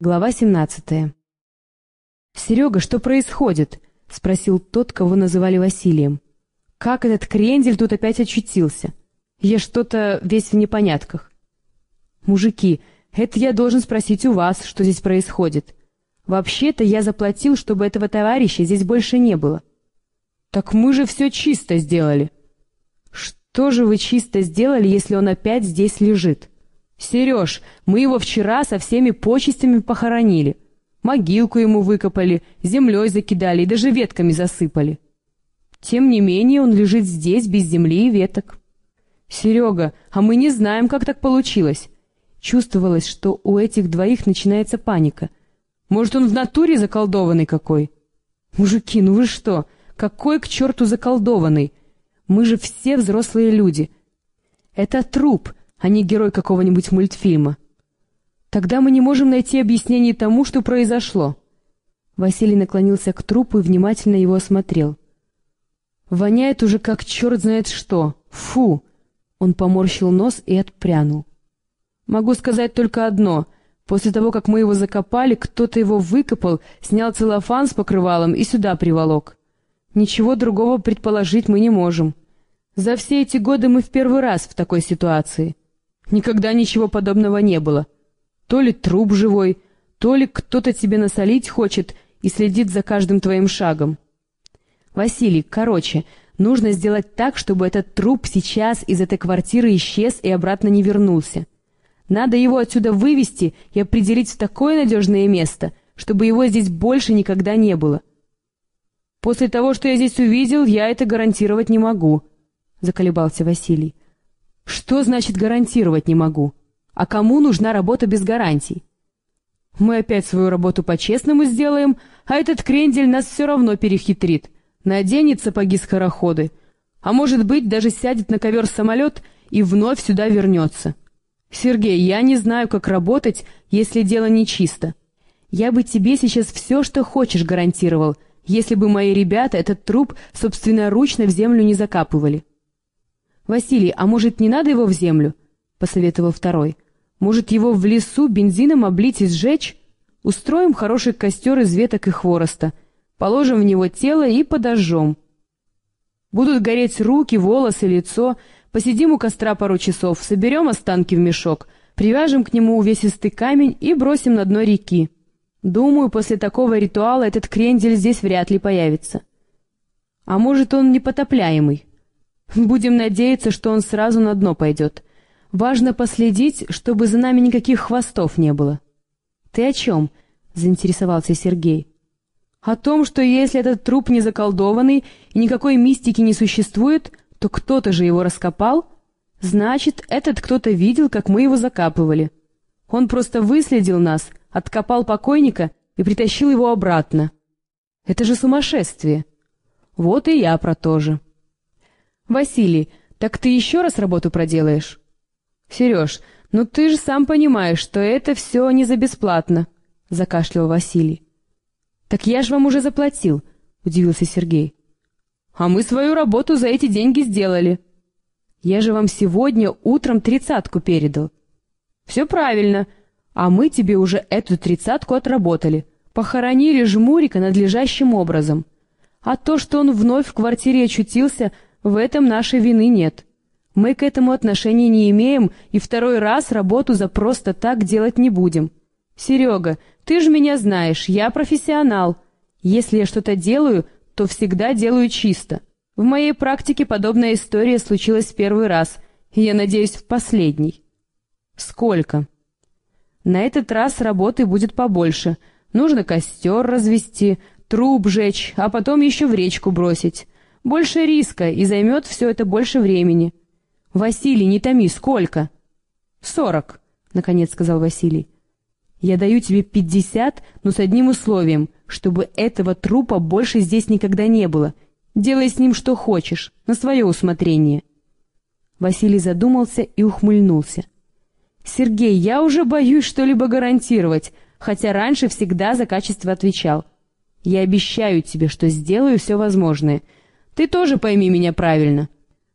Глава 17. «Серега, что происходит?» — спросил тот, кого называли Василием. «Как этот крендель тут опять очутился? Я что-то весь в непонятках». «Мужики, это я должен спросить у вас, что здесь происходит. Вообще-то я заплатил, чтобы этого товарища здесь больше не было». «Так мы же все чисто сделали». «Что же вы чисто сделали, если он опять здесь лежит?» «Сереж, мы его вчера со всеми почестями похоронили. Могилку ему выкопали, землей закидали и даже ветками засыпали. Тем не менее он лежит здесь без земли и веток». «Серега, а мы не знаем, как так получилось». Чувствовалось, что у этих двоих начинается паника. «Может, он в натуре заколдованный какой?» «Мужики, ну вы что? Какой к черту заколдованный? Мы же все взрослые люди. Это труп, а не герой какого-нибудь мультфильма. Тогда мы не можем найти объяснение тому, что произошло. Василий наклонился к трупу и внимательно его осмотрел. Воняет уже как черт знает что. Фу! Он поморщил нос и отпрянул. Могу сказать только одно. После того, как мы его закопали, кто-то его выкопал, снял целлофан с покрывалом и сюда приволок. Ничего другого предположить мы не можем. За все эти годы мы в первый раз в такой ситуации. Никогда ничего подобного не было. То ли труп живой, то ли кто-то тебе насолить хочет и следит за каждым твоим шагом. Василий, короче, нужно сделать так, чтобы этот труп сейчас из этой квартиры исчез и обратно не вернулся. Надо его отсюда вывести и определить в такое надежное место, чтобы его здесь больше никогда не было. После того, что я здесь увидел, я это гарантировать не могу, — заколебался Василий. Что значит гарантировать не могу? А кому нужна работа без гарантий? Мы опять свою работу по-честному сделаем, а этот крендель нас все равно перехитрит. Наденет сапоги-скороходы, а может быть, даже сядет на ковер-самолет и вновь сюда вернется. Сергей, я не знаю, как работать, если дело нечисто. Я бы тебе сейчас все, что хочешь, гарантировал, если бы мои ребята этот труп собственноручно в землю не закапывали. «Василий, а может, не надо его в землю?» — посоветовал второй. «Может, его в лесу бензином облить и сжечь? Устроим хороший костер из веток и хвороста, положим в него тело и подожжем. Будут гореть руки, волосы, лицо, посидим у костра пару часов, соберем останки в мешок, привяжем к нему увесистый камень и бросим на дно реки. Думаю, после такого ритуала этот крендель здесь вряд ли появится. А может, он непотопляемый?» Будем надеяться, что он сразу на дно пойдет. Важно последить, чтобы за нами никаких хвостов не было. Ты о чем? заинтересовался Сергей. О том, что если этот труп не заколдованный и никакой мистики не существует, то кто-то же его раскопал. Значит, этот кто-то видел, как мы его закапывали. Он просто выследил нас, откопал покойника и притащил его обратно. Это же сумасшествие. Вот и я про то же. «Василий, так ты еще раз работу проделаешь?» «Сереж, ну ты же сам понимаешь, что это все не за бесплатно», — закашлял Василий. «Так я же вам уже заплатил», — удивился Сергей. «А мы свою работу за эти деньги сделали. Я же вам сегодня утром тридцатку передал». «Все правильно, а мы тебе уже эту тридцатку отработали, похоронили жмурика надлежащим образом. А то, что он вновь в квартире очутился, — в этом нашей вины нет. Мы к этому отношения не имеем и второй раз работу за просто так делать не будем. Серега, ты же меня знаешь, я профессионал. Если я что-то делаю, то всегда делаю чисто. В моей практике подобная история случилась в первый раз, и я надеюсь, в последний. Сколько? На этот раз работы будет побольше. Нужно костер развести, труп жечь, а потом еще в речку бросить. Больше риска, и займет все это больше времени. Василий, не томи, сколько? Сорок, наконец сказал Василий. Я даю тебе пятьдесят, но с одним условием, чтобы этого трупа больше здесь никогда не было. Делай с ним что хочешь, на свое усмотрение. Василий задумался и ухмыльнулся. «Сергей, я уже боюсь что-либо гарантировать, хотя раньше всегда за качество отвечал. Я обещаю тебе, что сделаю все возможное, ты тоже пойми меня правильно.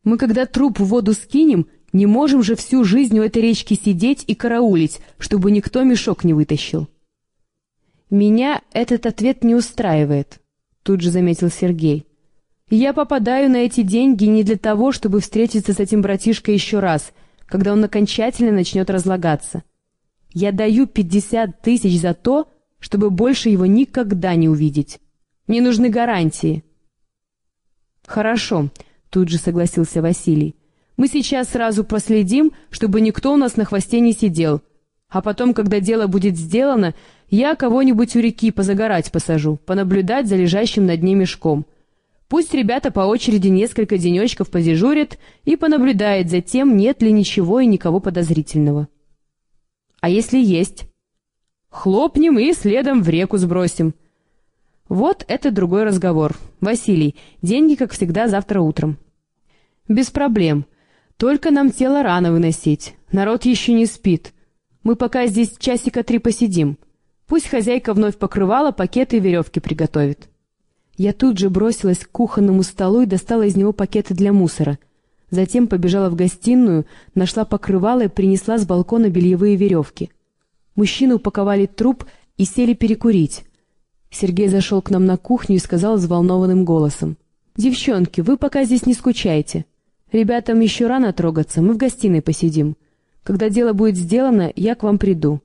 Мы, когда труп в воду скинем, не можем же всю жизнь у этой речки сидеть и караулить, чтобы никто мешок не вытащил. «Меня этот ответ не устраивает», — тут же заметил Сергей. «Я попадаю на эти деньги не для того, чтобы встретиться с этим братишкой еще раз, когда он окончательно начнет разлагаться. Я даю пятьдесят тысяч за то, чтобы больше его никогда не увидеть. Мне нужны гарантии». «Хорошо», — тут же согласился Василий. «Мы сейчас сразу проследим, чтобы никто у нас на хвосте не сидел. А потом, когда дело будет сделано, я кого-нибудь у реки позагорать посажу, понаблюдать за лежащим на дне мешком. Пусть ребята по очереди несколько денечков подежурят и понаблюдают за тем, нет ли ничего и никого подозрительного. А если есть? Хлопнем и следом в реку сбросим. Вот это другой разговор. Василий, деньги, как всегда, завтра утром. Без проблем. Только нам тело рано выносить. Народ еще не спит. Мы пока здесь часика три посидим. Пусть хозяйка вновь покрывала, пакеты и веревки приготовит. Я тут же бросилась к кухонному столу и достала из него пакеты для мусора. Затем побежала в гостиную, нашла покрывало и принесла с балкона бельевые веревки. Мужчины упаковали труп и сели перекурить. Сергей зашел к нам на кухню и сказал взволнованным голосом. «Девчонки, вы пока здесь не скучайте. Ребятам еще рано трогаться, мы в гостиной посидим. Когда дело будет сделано, я к вам приду.